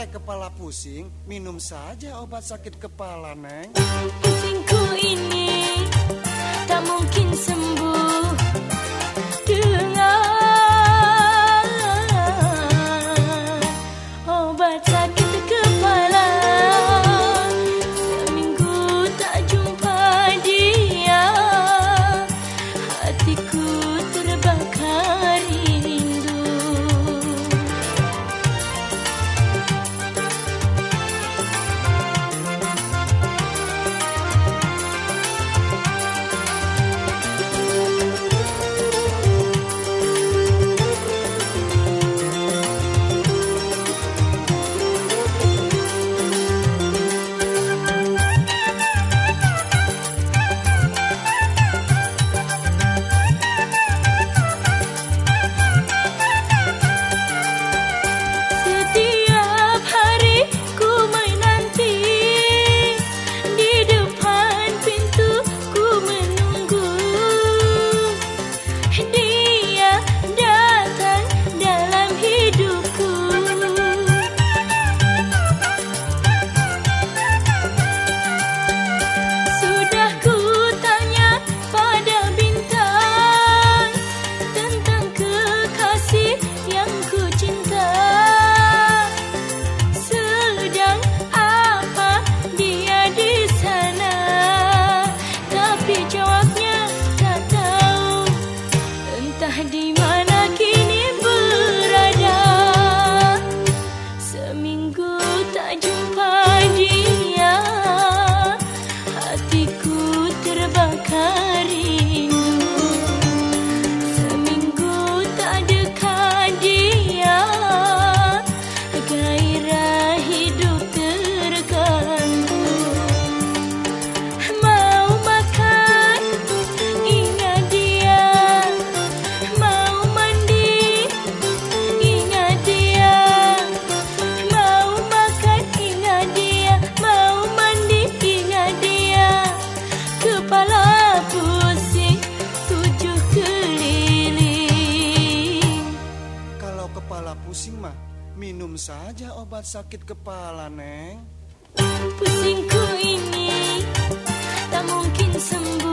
eh kepala pusing, minum saja obat sakit kepala, Neng. Pusingku ini tak mungkin sembuh. kepala pusing mah. Minum saja obat sakit kepala neng. Pusingku ini tak mungkin sembuh.